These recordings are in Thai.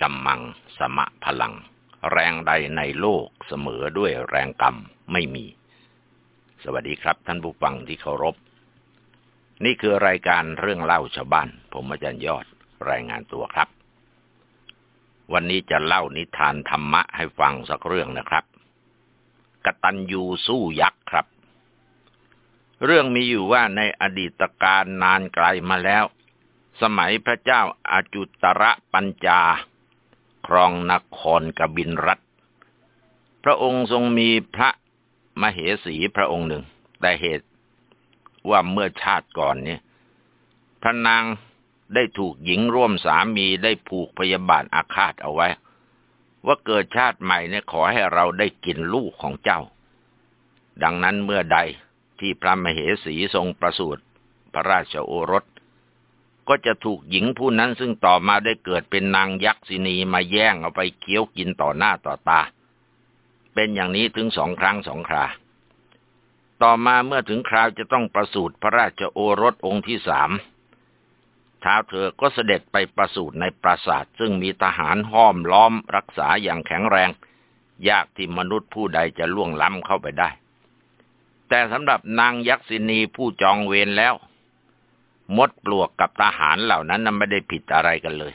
กัมมัง สมะพลัง แรงใดในโลกเสมอด้วยแรงกรรมไม่มี สวัสดีครับท่านผู้ฟังที่เคารพ นี่คือรายการเรื่องเล่าชาวบ้าน ผมอาจารย์ยอดรายงานตัวครับ วันนี้จะเล่านิทานธรรมะให้ฟังสักเรื่องนะครับกตัญญูสู้ยักษ์ครับ เรื่องมีอยู่ว่าในอดีตการนานไกลมาแล้วสมัยพระเจ้าอาจุตระปัญจา ครองนครกบินรัฐ พระองค์ทรงมีพระมเหสีพระองค์หนึ่ง แต่เหตุว่าเมื่อชาติก่อนเนี่ยพระนางได้ถูกหญิงร่วมสามีได้ผูกพยาบาทอาฆาตเอาไว้ ว่าเกิดชาติใหม่เนี่ยขอให้เราได้กินลูกของเจ้า ดังนั้นเมื่อใดที่พระมเหสีทรงประสูติพระราชโอรส ก็จะถูกหญิงผู้นั้นซึ่งต่อมาได้เกิดเป็นนางยักษินีมาแย่งเอาไปเคี้ยวกินต่อหน้าต่อตา เป็นอย่างนี้ถึงสองครั้งสองครา ต่อมาเมื่อถึงคราวจะต้องประสูติพระราชโอรสองค์ที่สามท้าวเธอก็เสด็จไปประสูติในปราสาทซึ่งมีทหารห้อมล้อมรักษาอย่างแข็งแรง ยากที่มนุษย์ผู้ใดจะล่วงล้ำเข้าไปได้ แต่สำหรับนางยักษินีผู้จองเวรแล้ว มดปลวกกับทหารเหล่านั้นไม่ได้ผิดอะไรกันเลย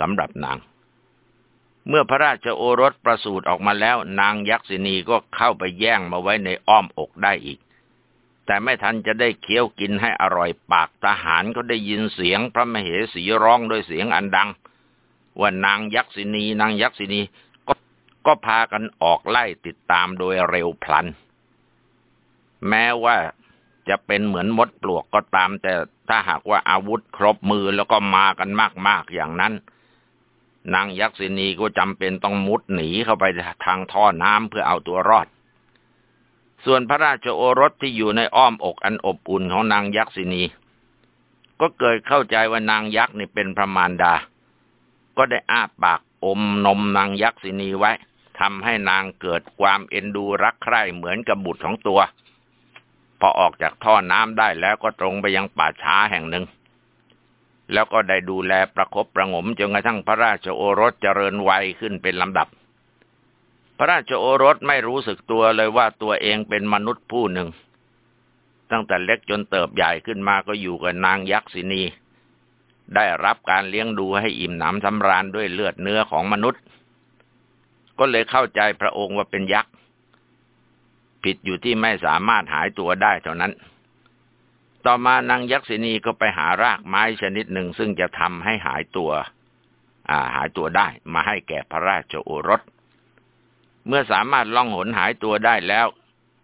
สำหรับนาง เมื่อพระราชโอรสประสูติออกมาแล้ว นางยักษินีก็เข้าไปแย่งมาไว้ในอ้อมอกได้อีก แต่ไม่ทันจะได้เคี้ยวกินให้อร่อยปากทหารก็ได้ยินเสียงพระมเหสีร้องด้วยเสียงอันดัง ว่านางยักษินี นางยักษินีก็ก็พากันออกไล่ติดตามโดยเร็วพลัน แม้ว่า จะเป็นเหมือนมดปลวกก็ตาม แต่ถ้าหากว่าอาวุธครบมือแล้วก็มากันมากๆอย่างนั้น นางยักษินีก็จำเป็นต้องมุดหนีเข้าไปทางท่อน้ำเพื่อเอาตัวรอด ส่วนพระราชโอรสที่อยู่ในอ้อมอกอันอบอุ่นของนางยักษินี ก็เกิดเข้าใจว่านางยักษ์นี่เป็นพระมารดา ก็ได้อ้าปากอมนมนางยักษินีไว้ทำให้นางเกิดความเอ็นดูรักใคร่เหมือนกับบุตรของตัว พอออกจากท่อน้ำได้แล้วก็ตรงไปยังป่าช้าแห่งหนึ่ง แล้วก็ได้ดูแลประครบประงมจนกระทั่งพระราชโอรสเจริญวัยขึ้นเป็นลำดับ พระราชโอรสไม่รู้สึกตัวเลยว่าตัวเองเป็นมนุษย์ผู้หนึ่ง ตั้งแต่เล็กจนเติบใหญ่ขึ้นมาก็อยู่กับนางยักษินี ได้รับการเลี้ยงดูให้อิ่มหนำสำราญด้วยเลือดเนื้อของมนุษย์ ก็เลยเข้าใจพระองค์ว่าเป็นยักษ์ ผิดอยู่ที่ไม่สามารถหายตัวได้เท่านั้น ต่อมานางยักษินีก็ไปหารากไม้ชนิดหนึ่งซึ่งจะทำให้หายตัวาหายตัวได้มาให้แก่พระราชโอรส เมื่อสามารถล่องหนหายตัวได้แล้ว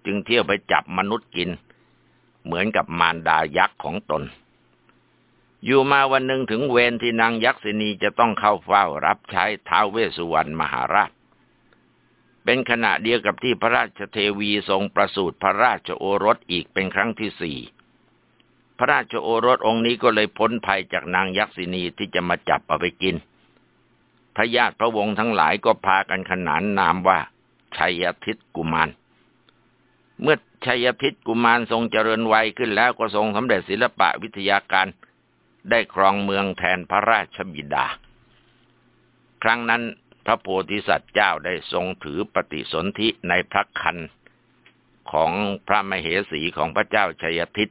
จึงเที่ยวไปจับมนุษย์กิน เหมือนกับมารดายักษ์ของตน อยู่มาวันหนึ่งถึงเวรที่นางยักษินีจะต้องเข้าเฝ้ารับใช้ท้าวเวสสุวรรณมหาราช เป็นขณะเดียวกับที่พระราชเทวีทรงประสูติพระราชโอรสอีกเป็นครั้งที่สี่พระราชโอรสองค์นี้ก็เลยพ้นภัยจากนางยักษินีที่จะมาจับเอาไปกิน พระญาติพระวงศ์ทั้งหลายก็พากันขนานนามว่า ชัยทิศกุมาร เมื่อชัยทิศกุมารทรงเจริญวัยขึ้นแล้วก็ทรงสำเร็จศิลปะวิทยาการ ได้ครองเมืองแทนพระราชบิดา ครั้งนั้น ระโพธิสัตว์เจ้าได้ทรงถือปฏิสนธิในพระคันของพระมเหสีของพระเจ้าชัยทิศ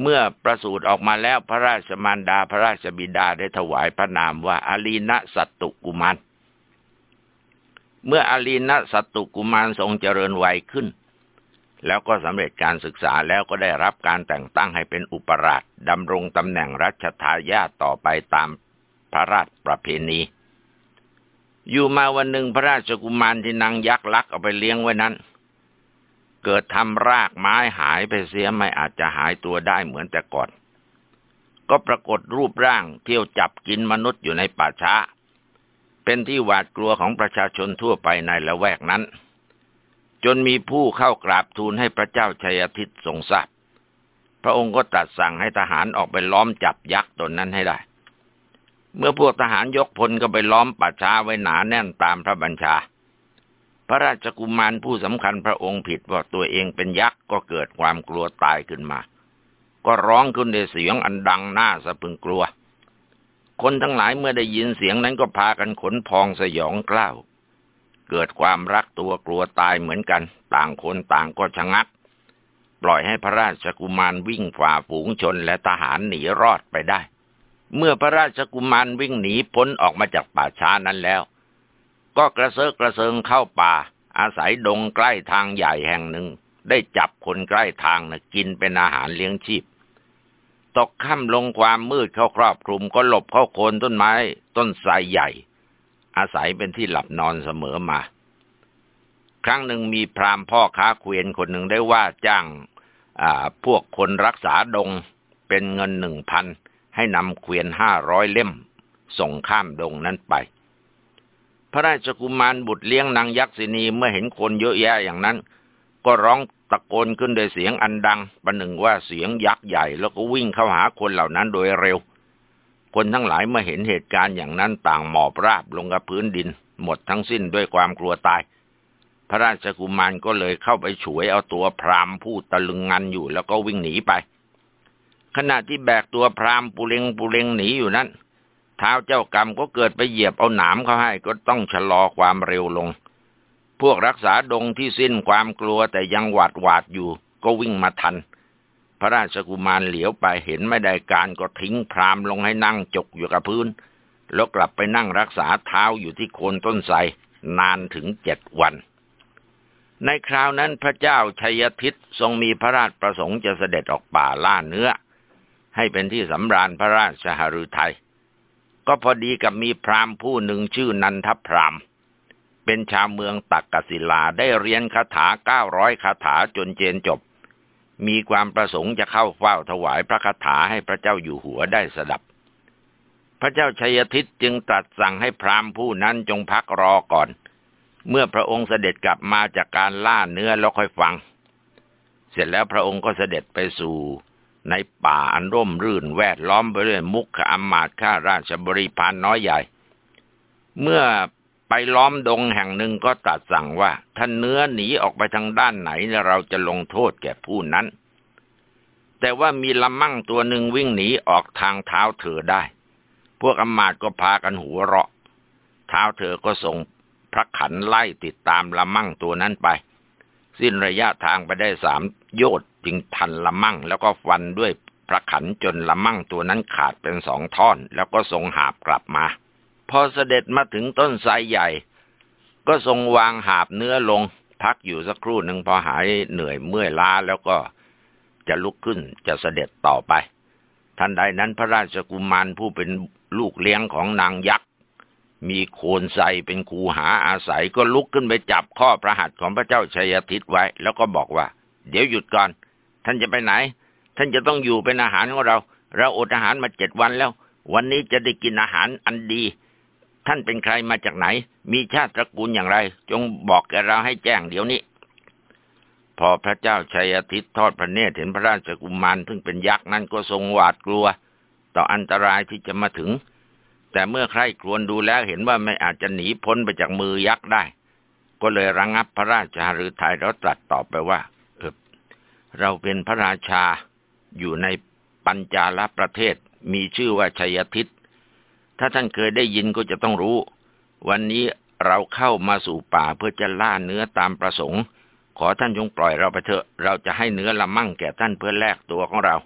เมื่อประสูติออกมาแล้วพระราชมารดาพระราชบิดาได้ถวายพระนามว่าอาลีนะสัตตุกุมารเมื่ออาลีนะสัตตุกุมารทรงเจริญวัยขึ้น แล้วก็สำเร็จการศึกษาแล้วก็ได้รับการแต่งตั้งให้เป็นอุปราชดำรงตำแหน่งรัชทายาทต่อไปตามพระราชประเพณี อยู่มาวันหนึ่งพระราชกุมารที่นางยักษ์ลักเอาไปเลี้ยงไว้นั้น เกิดทำรากไม้หายไปเสียไม่อาจจะหายตัวได้เหมือนแต่ก่อน ก็ปรากฏรูปร่างเที่ยวจับกินมนุษย์อยู่ในป่าช้า เป็นที่หวาดกลัวของประชาชนทั่วไปในละแวกนั้น จนมีผู้เข้ากราบทูลให้พระเจ้าชัยทิศทรงทราบพระองค์ก็ตรัสสั่งให้ทหารออกไปล้อมจับยักษ์ตนนั้นให้ได้ เมื่อพวกทหารยกพลก็ไปล้อมป่าช้าไว้หนาแน่นตามพระบัญชา พระราชกุมารผู้สำคัญพระองค์ผิดว่าตัวเองเป็นยักษ์ก็เกิดความกลัวตายขึ้นมา ก็ร้องขึ้นในเสียงอันดังน่าสะพึงกลัว คนทั้งหลายเมื่อได้ยินเสียงนั้นก็พากันขนพองสยองกล้าว เกิดความรักตัวกลัวตายเหมือนกัน ต่างคนต่างก็ชะงัก ปล่อยให้พระราชกุมารวิ่งฝ่าฝูงชนและทหารหนีรอดไปได้ เมื่อพระราชกุมารวิ่งหนีพ้นออกมาจากป่าช้านั้นแล้ว ก็กระเซาะกระเซิงเข้าป่า อาศัยดงใกล้ทางใหญ่แห่งหนึ่ง ได้จับคนใกล้ทางนะกินเป็นอาหารเลี้ยงชีพ ตกค่ำลงความมืดเข้าครอบคลุมก็หลบเข้าโคนต้นไม้ต้นไทรใหญ่ อาศัยเป็นที่หลับนอนเสมอมา ครั้งหนึ่งมีพรามพ่อค้าเกวียนคนหนึ่งได้ว่าจ้างพวกคนรักษาดงเป็นเงินหนึ่งพัน ให้นำเกวียนห้าร้อยเล่ม ส่งข้ามดงนั้นไป พระราชกุมารบุตรเลี้ยงนางยักษินีเมื่อเห็นคนเยอะแยะอย่างนั้น ก็ร้องตะโกนขึ้นด้วยเสียงอันดัง ประหนึ่งว่าเสียงยักษ์ใหญ่แล้วก็วิ่งเข้าหาคนเหล่านั้นโดยเร็ว คนทั้งหลายเมื่อเห็นเหตุการณ์อย่างนั้นต่างหมอบราบลงกับพื้นดิน หมดทั้งสิ้นด้วยความกลัวตายพระราชกุมารก็เลยเข้าไปฉวยเอาตัวพรามผู้ตะลึงงันอยู่แล้วก็วิ่งหนีไป ขณะที่แบกตัวพรามปุเรงปุเรงหนีอยู่นั้นเท้าเจ้ากรรมก็เกิดไปเหยียบเอาหนามเขาให้ก็ต้องชะลอความเร็วลง พวกรักษาดงที่สิ้นความกลัวแต่ยังหวาดหวาดอยู่ก็วิ่งมาทัน พระราชกุมารเหลียวไปเห็นไม่ได้การก็ทิ้งพรามลงให้นั่งจกอยู่กับพื้น แล้วกลับไปนั่งรักษาเท้าอยู่ที่โคนต้นไทรนานถึงเจ็ดวัน ในคราวนั้นพระเจ้าชัยทิศทรงมีพระราชประสงค์จะเสด็จออกป่าล่าเนื้อ ให้เป็นที่สำราญพระราชหฤทัยก็พอดีกับมีพราหมผู้หนึ่งชื่อนันทพรามเป็นชาวเมืองตักกศิลาได้เรียนคาถาเก้าร้อยคาถาจนเจนจบ มีความประสงค์จะเข้าเฝ้าถวายพระคาถาให้พระเจ้าอยู่หัวได้สดับ พระเจ้าชัยทิศจึงตรัสสั่งให้พราหมณ์ผู้นั้นจงพักรอก่อน เมื่อพระองค์เสด็จกลับมาจากการล่าเนื้อแล้วค่อยฟัง เสร็จแล้วพระองค์ก็เสด็จไปสู่ ในป่าอันร่มรื่นแวดล้อมไปด้วยมุขอำมาตข้าราชบริพารน้อยใหญ่ เมื่อไปล้อมดงแห่งหนึ่งก็ตัดสั่งว่าถ้าเนื้อหนีออกไปทางด้านไหนเราจะลงโทษแก่ผู้นั้น แต่ว่ามีละมั่งตัวหนึ่งวิ่งหนีออกทางเท้าเธอได้ พวกอำมาตก็พากันหัวเราะ เท้าเธอก็ส่งพระขันไล่ติดตามละมั่งตัวนั้นไป สิ้นระยะทางไปได้สามโยชน์จึงทันละมั่ง แล้วก็ฟันด้วยพระขันจนละมั่งตัวนั้นขาดเป็นสองท่อน แล้วก็ส่งหาบกลับมา พอเสด็จมาถึงต้นไทรใหญ่ ก็ทรงวางหาบเนื้อลง พักอยู่สักครู่หนึ่งพอหายเหนื่อยเมื่อยล้าแล้วก็จะลุกขึ้นจะเสด็จต่อไป ทันใดนั้นพระราชกุมารผู้เป็นลูกเลี้ยงของนางยักษ์ มีโคนไซเป็นคูหาอาศัยก็ลุกขึ้นไปจับข้อพระหัตของพระเจ้าชัยทิตไว้ แล้วก็บอกว่า เดี๋ยวหยุดก่อน ท่านจะไปไหน ท่านจะต้องอยู่เป็นอาหารของเรา เราอดอาหารมาเจ็ดวันแล้ว วันนี้จะได้กินอาหารอันดี ท่านเป็นใครมาจากไหน มีชาติตระกูลอย่างไร จงบอกแกเราให้แจ้งเดี๋ยวนี้ พอพระเจ้าชัยอาทิตทอดพระเนตรเห็นพระราชกุมารซึ่งเป็นยักษ์นั้นก็ทรงหวาดกลัว ต่ออันตรายที่จะมาถึง แต่เมื่อใครครวญดูแล้วเห็นว่าไม่อาจจะหนีพ้นไปจากมือยักษ์ได้ ก็เลยระงงับพระราชาหรือไทยแล้วตรัสตอบไปว่าเออเราเป็นพระราชาอยู่ในปัญจาลประเทศมีชื่อว่าชัยทิตถ้าท่านเคยได้ยินก็จะต้องรู้ วันนี้เราเข้ามาสู่ป่าเพื่อจะล่าเนื้อตามประสงค์ ขอท่านจงปล่อยเราไปเถอะ เราจะให้เนื้อละมั่งแก่ท่านเพื่อแลกตัวของเรา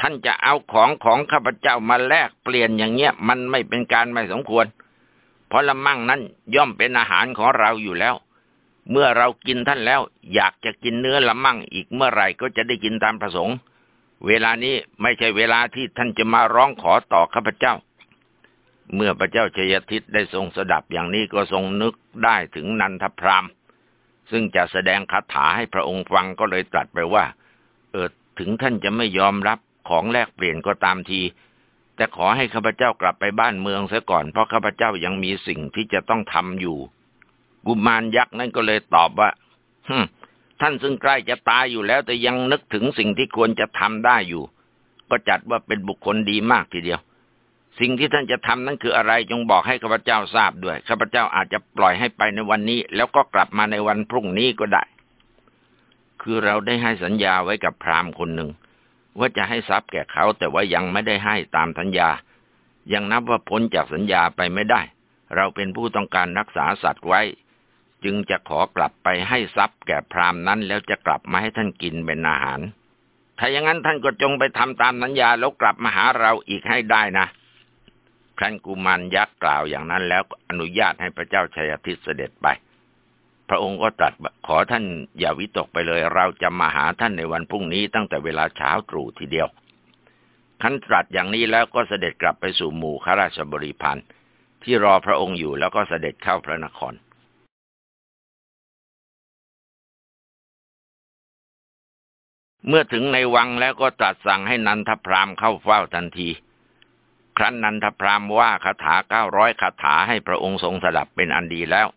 ท่านจะเอาของของข้าพเจ้ามาแลกเปลี่ยนอย่างเงี้ย มันไม่เป็นการไม่สมควร เพราะละมั่งนั้นย่อมเป็นอาหารของเราอยู่แล้ว เมื่อเรากินท่านแล้ว อยากจะกินเนื้อละมั่งอีกเมื่อไหร่ก็จะได้กินตามประสงค์ เวลานี้ไม่ใช่เวลาที่ท่านจะมาร้องขอต่อข้าพเจ้า เมื่อพระเจ้าชยทิตได้ทรงสดับอย่างนี้ก็ทรงนึกได้ถึงนันทพรามซึ่งจะแสดงคาถาให้พระองค์ฟังก็เลยตรัสไปว่า เออถึงท่านจะไม่ยอมรับ ของแลกเปลี่ยนก็ตามที แต่ขอให้ข้าพเจ้ากลับไปบ้านเมืองเสียก่อนเพราะข้าพเจ้ายังมีสิ่งที่จะต้องทำอยู่ กุมารยักษ์นั่นก็เลยตอบว่าฮึท่านซึ่งใกล้จะตายอยู่แล้ว แต่ยังนึกถึงสิ่งที่ควรจะทำได้อยู่ ก็จัดว่าเป็นบุคคลดีมากทีเดียว สิ่งที่ท่านจะทำนั้นคืออะไรจงบอกให้ข้าพเจ้าทราบด้วยข้าพเจ้าอาจจะปล่อยให้ไปในวันนี้ แล้วก็กลับมาในวันพรุ่งนี้ก็ได้ คือเราได้ให้สัญญาไว้กับพราหมณ์คนหนึ่ง ว่าจะให้ทรัพย์แก่เขาแต่ว่ายังไม่ได้ให้ตามสัญญา ยังนับว่าพ้นจากสัญญาไปไม่ได้ เราเป็นผู้ต้องการรักษาสัตว์ไว้ จึงจะขอกลับไปให้ทรัพย์แก่พราหมณ์นั้นแล้วจะกลับมาให้ท่านกินเป็นอาหาร ถ้าอย่างนั้นท่านก็จงไปทำตามสัญญาแล้วกลับมาหาเราอีกให้ได้นะครั้นกุมารยักษ์กล่าวอย่างนั้นแล้วอนุญาตให้พระเจ้าชัยทิศเสด็จไป พระองค์ก็ตรัสขอท่านอย่าวิตกไปเลย เราจะมาหาท่านในวันพรุ่งนี้ตั้งแต่เวลาเช้าตรู่ทีเดียวขันตรัสอย่างนี้แล้วก็เสด็จกลับไปสู่หมู่ข้าราชบริพารที่รอพระองค์อยู่แล้วก็เสด็จเข้าพระนครเมื่อถึงในวังแล้วก็ตรัสสั่งให้นันทพรามเข้าเฝ้าทันที ครั้นนันทพรามว่าคาถาเก้าร้อยคาถาให้พระองค์ทรงสดับเป็นอันดีแล้ว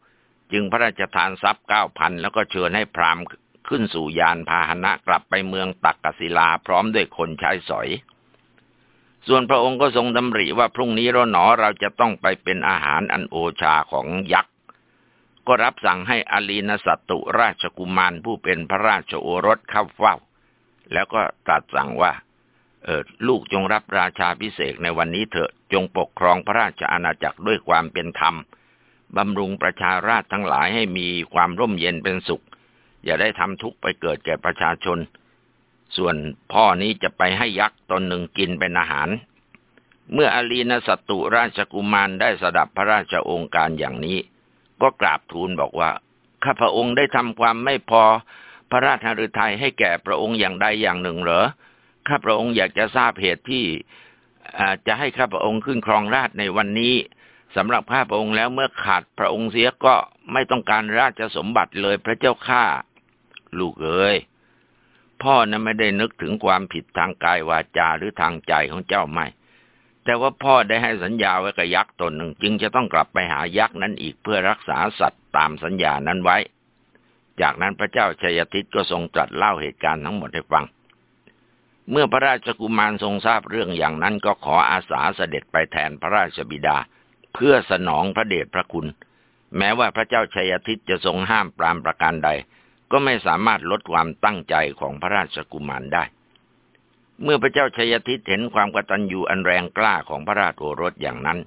จึงพระราชทานทรัพย์เก้าพันแล้วก็เชิญให้พรามขึ้นสู่ยานพาหนะกลับไปเมืองตักกศิลาพร้อมด้วยคนใช้สอย ส่วนพระองค์ก็ทรงดำริว่าพรุ่งนี้เราหนอเราจะต้องไปเป็นอาหารอันโอชาของยักษ์ ก็รับสั่งให้อลีนสัตตุราชกุมารผู้เป็นพระราชโอรสเข้าเฝ้า แล้วก็ตรัสสั่งว่าเออลูกจงรับราชาพิเศษในวันนี้เถอะจงปกครองพระราชอาณาจักรด้วยความเป็นธรรม บำรุงประชาราชทั้งหลายให้มีความร่มเย็นเป็นสุข อย่าได้ทำทุกข์ไปเกิดแก่ประชาชน ส่วนพ่อนี้จะไปให้ยักษ์ตนหนึ่งกินเป็นอาหาร เมื่ออลีนสัตุราชกุมารได้สดับพระราชองค์การอย่างนี้ ก็กราบทูลบอกว่า ข้าพระองค์ได้ทำความไม่พอพระราชฤทัยให้แก่พระองค์อย่างใดอย่างหนึ่งเหรอ ข้าพระองค์อยากจะทราบเหตุที่จะให้ข้าพระองค์ขึ้นครองราชในวันนี้ สำหรับข้าพระองค์แล้วเมื่อขาดพระองค์เสียก็ไม่ต้องการราชสมบัติเลยพระเจ้าข้าลูกเอ๋ยพ่อนั้นไม่ได้นึกถึงความผิดทางกายวาจาหรือทางใจของเจ้าไม่ แต่ว่าพ่อได้ให้สัญญาไว้กับยักษ์ตนหนึ่ง จึงจะต้องกลับไปหายักษ์นั้นอีกเพื่อรักษาสัตว์ตามสัญญานั้นไว้ จากนั้นพระเจ้าชัยทิตก็ทรงตรัสเล่าเหตุการณ์ทั้งหมดให้ฟัง เมื่อพระราชกุมารทรงทราบเรื่องอย่างนั้นก็ขออาสาเสด็จไปแทนพระราชบิดา เพื่อสนองพระเดชพระคุณ แม้ว่าพระเจ้าชัยทิตจะทรงห้ามปรามประการใด ก็ไม่สามารถลดความตั้งใจของพระราชกุมารได้ เมื่อพระเจ้าชัยทิตเห็นความกตัญญูอันแรงกล้าของพระราชโอรสอย่างนั้น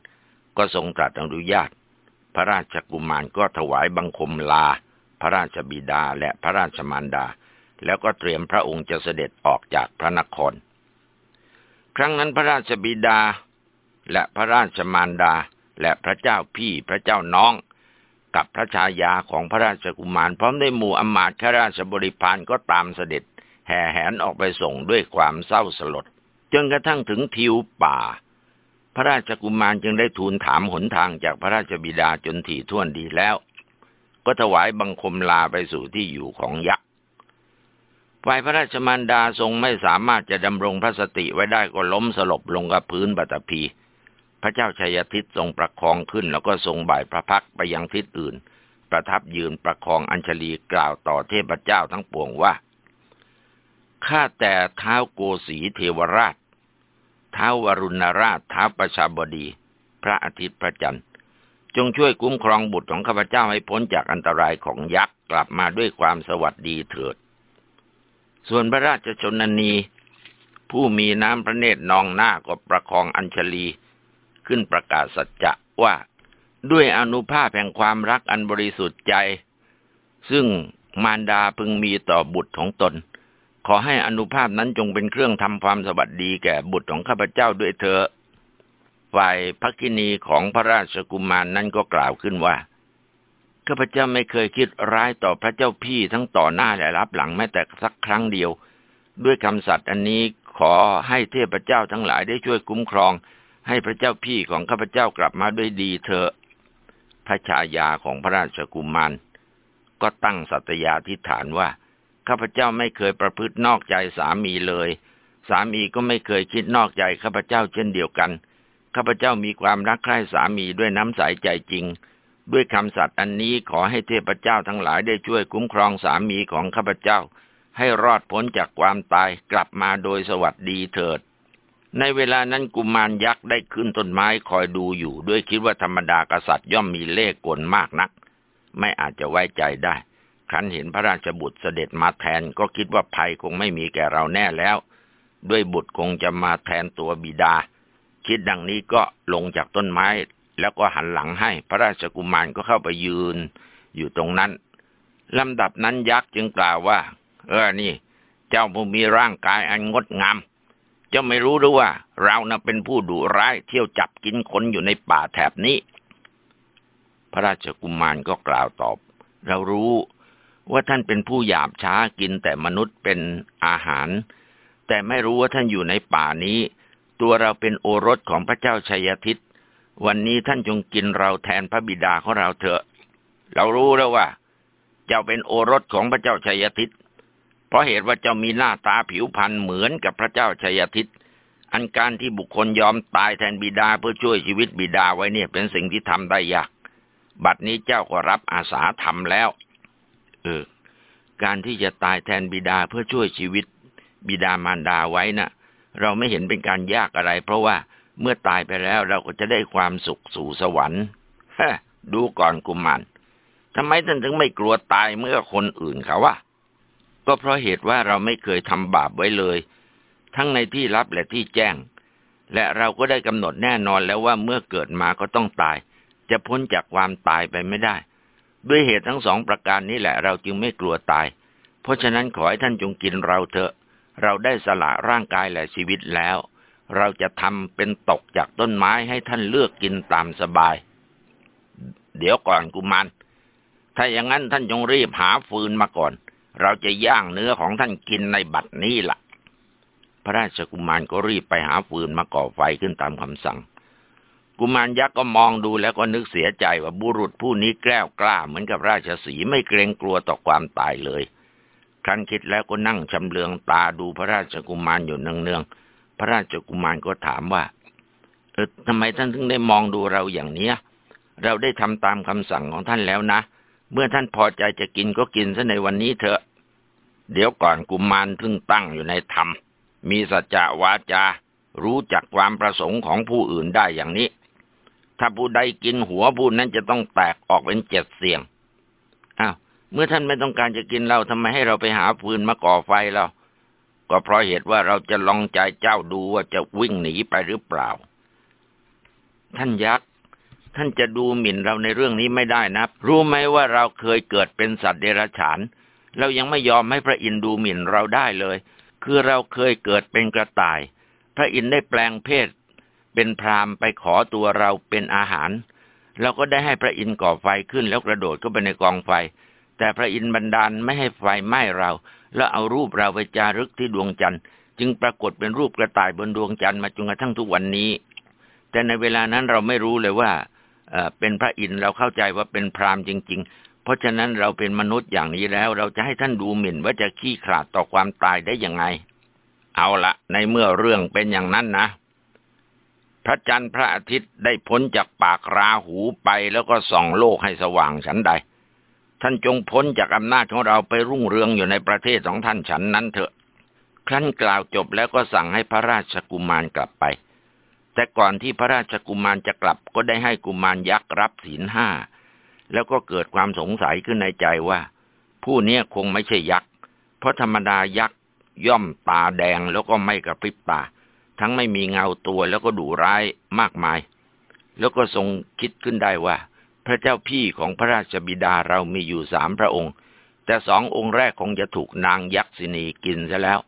ก็ทรงตรัสอนุญาต พระราชกุมารก็ถวายบังคมลา พระราชบิดาและพระราชมารดา แล้วก็เตรียมพระองค์จะเสด็จออกจากพระนคร ครั้งนั้นพระราชบิดาและพระราชมารดา และพระเจ้าพี่พระเจ้าน้อง กับพระชายาของพระราชกุมารพร้อมด้วยหมู่อมาตย์ข้าราชบริพารก็ตามเสด็จ แห่แหนออกไปส่งด้วยความเศร้าสลดจนกระทั่งถึงทิวป่า พระราชกุมารจึงได้ทูลถามหนทางจากพระราชบิดาจนถี่ถ้วนดีแล้ว ก็ถวายบังคมลาไปสู่ที่อยู่ของยักษ์ฝ่ายพระราชมารดาทรงไม่สามารถจะดำรงพระสติไว้ได้ก็ล้มสลบลงกับพื้นบัตพี พระเจ้าชัยทิศทรงประคองขึ้น แล้วก็ทรงบ่ายพระพักไปยังทิศอื่น ประทับยืนประคองอัญชลีกล่าวต่อเทพเจ้าทั้งปวงว่าข้าแต่เท้าโกสีเทวราช เท้าวรุณราชเท้าประชาบดี พระอาทิตย์พระจันทร์ จงช่วยคุ้มครองบุตรของข้าพเจ้าให้พ้นจากอันตรายของยักษ์กลับมาด้วยความสวัสดีเถิด ส่วนพระราชชนนี ผู้มีน้ำพระเนตรนองหน้าก็ประคองอัญชลี ขึ้นประกาศสัจจะว่า ด้วยอนุภาพแห่งความรักอันบริสุทธิ์ใจ ซึ่งมารดาพึงมีต่อบุตรของตน ขอให้อนุภาพนั้นจงเป็นเครื่องทำความสวัสดีแก่บุตรของข้าพเจ้าด้วยเถอะฝ่ายพระกินีของพระราชกุมารนนั้นก็กล่าวขึ้นว่าข้าพเจ้าไม่เคยคิดร้ายต่อพระเจ้าพี่ทั้งต่อหน้าและรับหลังแม้แต่สักครั้งเดียว ด้วยคำสัตย์อันนี้ขอให้เทพเจ้าทั้งหลายได้ช่วยคุ้มครอง ให้พระเจ้าพี่ของข้าพเจ้ากลับมาด้วยดีเถอะพระชายาของพระราชกุมารก็ตั้งสัตยาธิฐานว่า ข้าพเจ้าไม่เคยประพฤตินอกใจสามีเลย สามีก็ไม่เคยคิดนอกใจข้าพเจ้าเช่นเดียวกัน ข้าพเจ้ามีความรักใคร่สามีด้วยน้ำใสใจจริง ด้วยคำสัตย์อันนี้ขอให้เทพเจ้าทั้งหลายได้ช่วยคุ้มครองสามีของข้าพเจ้า ให้รอดพ้นจากความตายกลับมาโดยสวัสดีเถิด ในเวลานั้นกุมารยักษ์ได้ขึ้นต้นไม้คอยดูอยู่ ด้วยคิดว่าธรรมดากษัตริย์ย่อมมีเล่ห์กลมากนัก ไม่อาจจะไว้ใจได้คันเห็นพระราชบุตรเสด็จมาแทนก็คิดว่าภัยคงไม่มีแก่เราแน่แล้ว ด้วยบุตรคงจะมาแทนตัวบิดา คิดดังนี้ก็ลงจากต้นไม้ แล้วก็หันหลังให้พระราชกุมารก็เข้าไปยืน อยู่ตรงนั้นลำดับนั้นยักษ์จึงกล่าวว่า เออนี่ เจ้าผู้มีร่างกายอันงดงาม จ้าไม่รู้หรือว่า เรานะ่ะเป็นผู้ดุร้ายเที่ยวจับกินคนอยู่ในป่าแถบนี้ พระราชกุมารก็กล่าวตอบ เรารู้ว่าท่านเป็นผู้หยาบช้ากินแต่มนุษย์เป็นอาหาร แต่ไม่รู้ว่าท่านอยู่ในป่านี้ ตัวเราเป็นโอรสของพระเจ้าชัยทิตวันนี้ท่านจงกินเราแทนพระบิดาของเราเถอะ เรารู้แล้วว่า เจ้าเป็นโอรสของพระเจ้าชัยทิต เพราะเหตุว่าเจ้ามีหน้าตาผิวพรรณเหมือนกับพระเจ้าชัยทิตอันการที่บุคคลยอมตายแทนบิดาเพื่อช่วยชีวิตบิดาไว้เนี่ย เป็นสิ่งที่ทำได้ยาก บัดนี้เจ้าก็รับอาสาทำแล้ว เออ การที่จะตายแทนบิดาเพื่อช่วยชีวิต บิดามารดาไว้นะ่ะ เราไม่เห็นเป็นการยากอะไร เพราะว่าเมื่อตายไปแล้วเราก็จะได้ความสุขสู่สวรรค์ฮดูก่อนกุมารทำไมท่านถึงไม่กลัวตายเมื่อคนอื่นเขาวะ ก็เพราะเหตุว่าเราไม่เคยทำบาปไว้เลย ทั้งในที่ลับและที่แจ้ง และเราก็ได้กำหนดแน่นอนแล้วว่าเมื่อเกิดมาก็ต้องตาย จะพ้นจากความตายไปไม่ได้ ด้วยเหตุทั้งสองประการนี้แหละเราจึงไม่กลัวตาย เพราะฉะนั้นขอให้ท่านจงกินเราเถอะ เราได้สละร่างกายและชีวิตแล้ว เราจะทำเป็นตกจากต้นไม้ให้ท่านเลือกกินตามสบาย เดี๋ยวก่อนกุมารถ้าอย่างนั้นท่านจงรีบหาฟืนมาก่อน เราจะย่างเนื้อของท่านกินในบัดนี้ละ่ะ พระราชกุมารก็รีบไปหาฟืนมาก่อไฟขึ้นตามคำสั่ง กุมารยักษ์ก็มองดูแล้วก็นึกเสียใจว่าบุรุษผู้นี้แกล้วกล้าเหมือนกับราชสีไม่เกรงกลัวต่อความตายเลย ครั้นคิดแล้วก็นั่งชำเลืองตาดูพระราชกุมารอยู่เนืองๆ พระราชกุมารก็ถามว่า เออทำไมท่านถึงได้มองดูเราอย่างเนี้ย เราได้ทำตามคำสั่งของท่านแล้วนะเเมื่อท่านพอใจจะกินก็กินซะในวันนี้เถอะ เดี๋ยวก่อนกุมารทึ่งตั้งอยู่ในธรรม มีสัจจะวาจา รู้จักความประสงค์ของผู้อื่นได้อย่างนี้ ถ้าผู้ใดกินหัวผู้นั้นจะต้องแตกออกเป็นเจ็ดเสียง อ้าว เมื่อท่านไม่ต้องการจะกินเราทำไมให้เราไปหาฟืนมาก่อไฟเรา ก็เพราะเหตุว่าเราจะลองใจเจ้าดูว่าจะวิ่งหนีไปหรือเปล่า ท่านยักษ์ ท่านจะดูหมิ่นเราในเรื่องนี้ไม่ได้นะ รู้ไหมว่าเราเคยเกิดเป็นสัตว์เดรัจฉาน เรายังไม่ยอมให้พระอินทร์ดูหมิ่นเราได้เลย คือเราเคยเกิดเป็นกระต่าย พระอินทร์ได้แปลงเพศ เป็นพรามไปขอตัวเราเป็นอาหาร เราก็ได้ให้พระอินทร์ก่อไฟขึ้นแล้วกระโดดเข้าไปในกองไฟ แต่พระอินทร์บันดาลไม่ให้ไฟไหม้เรา แล้วเอารูปเราไปจารึกที่ดวงจันทร์ จึงปรากฏเป็นรูปกระต่ายบนดวงจันทร์มาจนกระทั่งทุกวันนี้ แต่ในเวลานั้นเราไม่รู้เลยว่า เป็นพระอินทร์เราเข้าใจว่าเป็นพรามจริง ๆ เพราะฉะนั้นเราเป็นมนุษย์อย่างนี้แล้ว เราจะให้ท่านดูหมิ่นว่าจะขี้ขลาดต่อความตายได้ยังไง เอาละในเมื่อเรื่องเป็นอย่างนั้นนะ พระจันทร์พระอาทิตย์ได้พ้นจากปากราหูไปแล้วก็ส่องโลกให้สว่างฉันใด ท่านจงพ้นจากอำนาจของเราไปรุ่งเรืองอยู่ในประเทศของท่านฉันนั้นเถอะ ครั้นกล่าวจบแล้วก็สั่งให้พระราชกุมารกลับไป แต่ก่อนที่พระราชกุมารจะกลับก็ได้ให้กุมารยักษ์รับศีลห้า แล้วก็เกิดความสงสัยขึ้นในใจว่า ผู้นี้คงไม่ใช่ยักษ์ เพราะธรรมดายักษ์ย่อมตาแดงแล้วก็ไม่กระพริบตา ทั้งไม่มีเงาตัวแล้วก็ดุร้ายมากมาย แล้วก็ทรงคิดขึ้นได้ว่า พระเจ้าพี่ของพระราชบิดาเรามีอยู่สามพระองค์ แต่สององค์แรกคงจะถูกนางยักษินีกินซะแล้ว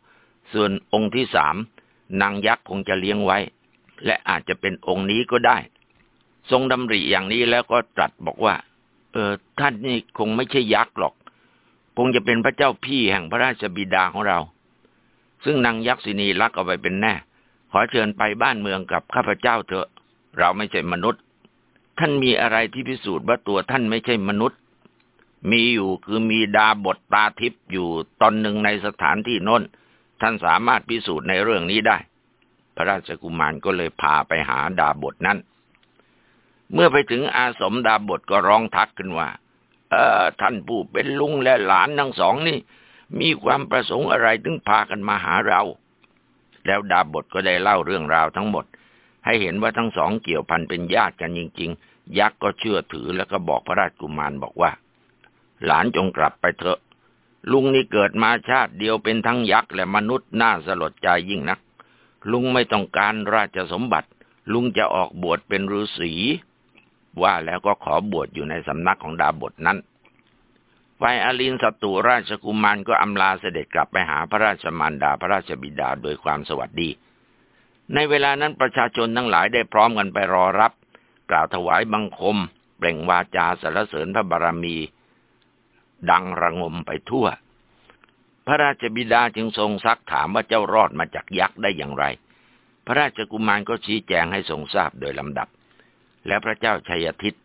ส่วนองค์ที่สามนางยักษ์คงจะเลี้ยงไว้ และอาจจะเป็นองค์นี้ก็ได้ ทรงดำริอย่างนี้แล้วก็ตรัสบอกว่า เออท่านนี่คงไม่ใช่ยักษ์หรอก คงจะเป็นพระเจ้าพี่แห่งพระราชบิดาของเรา ซึ่งนางยักษินีรักเอาไปเป็นแน่ ขอเชิญไปบ้านเมืองกับข้าพเจ้าเถอะ เราไม่ใช่มนุษย์ ท่านมีอะไรที่พิสูจน์ว่าตัวท่านไม่ใช่มนุษย์ มีอยู่คือมีดาบทตาทิพย์อยู่ตอนหนึ่งในสถานที่น้น ท่านสามารถพิสูจน์ในเรื่องนี้ได้ พระราชกุมารก็เลยพาไปหาดาบทนั้น เมื่อไปถึงอาสมดาบทก็ร้องทักขึ้นว่า เออท่านผู้เป็นลุงและหลานทั้งสองนี่ มีความประสงค์อะไรถึงพากันมาหาเรา แล้วดาบทก็ได้เล่าเรื่องราวทั้งหมด ให้เห็นว่าทั้งสองเกี่ยวพันเป็นญาติกันจริง ๆ ยักษ์ก็เชื่อถือแล้วก็บอกพระราชกุมารบอกว่า หลานจงกลับไปเถอะลุงนี่เกิดมาชาติเดียวเป็นทั้งยักษ์และมนุษย์น่าสลดใจยิ่งนัก ลุงไม่ต้องการราชสมบัติ ลุงจะออกบวชเป็นฤาษีว่าแล้วก็ขอบวชอยู่ในสำนักของดาบทนั้นฝ่ายอลินสตุราชกุมารก็อำลาเสด็จกลับไปหาพระราชมารดาพระราชบิดาโดยความสวัสดี ในเวลานั้นประชาชนทั้งหลายได้พร้อมกันไปรอรับ กล่าวถวายบังคม เปล่งวาจาสรรเสริญพระบารมี ดังระงมไปทั่ว พระราชบิดาจึงทรงซักถามว่าเจ้ารอดมาจากยักษ์ได้อย่างไร พระราชกุมารก็ชี้แจงให้ทรงทราบโดยลำดับ และพระเจ้าชัยทิต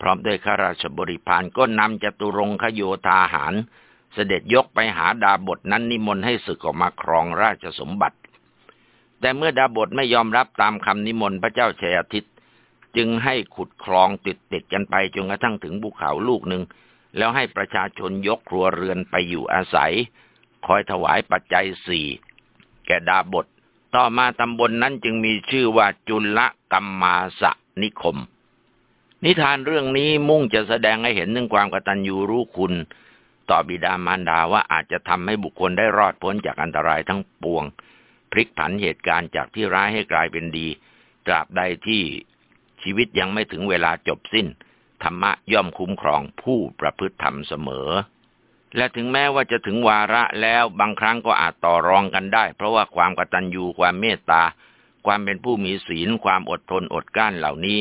พร้อมด้วยข้าราชบริพารก็นำจตุรงคโยธาหาร เสด็จยกไปหาดาบทนั้นนิมนต์ให้ศึกออกมาครองราชสมบัติ แต่เมื่อดาบทไม่ยอมรับตามคำนิมนต์พระเจ้าชัยทิตจึงให้ขุดคลองติดติดกันไปจนกระทั่งถึงภูเขาลูกหนึ่งแล้วให้ประชาชนยกครัวเรือนไปอยู่อาศัย คอยถวายปัจจัยสี่แก่ดาบท ต่อมาตำบลนนั้นจึงมีชื่อว่าจุลกัมมาสนิคม นิทานเรื่องนี้มุ่งจะแสดงให้เห็นถึงความกตัญญูรู้คุณ ต่อบิดามารดาว่าอาจจะทำให้บุคคลได้รอดพ้นจากอันตรายทั้งปวง พลิกผันเหตุการณ์จากที่ร้ายให้กลายเป็นดีตราบใดที่ชีวิตยังไม่ถึงเวลาจบสิ้น ธรรมะย่อมคุ้มครองผู้ประพฤติธรรมเสมอ และถึงแม้ว่าจะถึงวาระแล้วบางครั้งก็อาจต่อรองกันได้ เพราะว่าความกตัญญูความเมตตา ความเป็นผู้มีศีล ความอดทนอดกลั้นเหล่านี้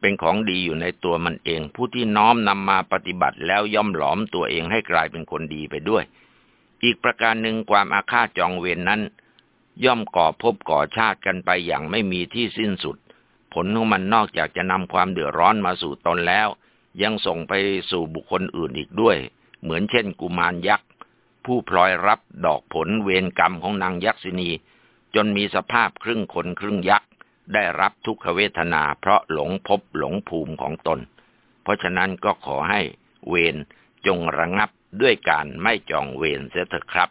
เป็นของดีอยู่ในตัวมันเอง ผู้ที่น้อมนำมาปฏิบัติแล้วย่อมหลอมตัวเองให้กลายเป็นคนดีไปด้วย อีกประการหนึ่งความอาฆาตจองเวรนนั้น ย่อมก่อภพก่อชาติกันไปอย่างไม่มีที่สิ้นสุด ผลของมันนอกจากจะนำความเดือดร้อนมาสู่ตนแล้ว ยังส่งไปสู่บุคคลอื่นอีกด้วย เหมือนเช่นกุมารยักษ์ ผู้พลอยรับดอกผลเวรกรรมของนางยักษินี จนมีสภาพครึ่งคนครึ่งยักษ์ ได้รับทุกขเวทนาเพราะหลงพบหลงภูมิของตน เพราะฉะนั้นก็ขอให้เวรจงระงับด้วยการไม่จองเวรเสียเถอะครับ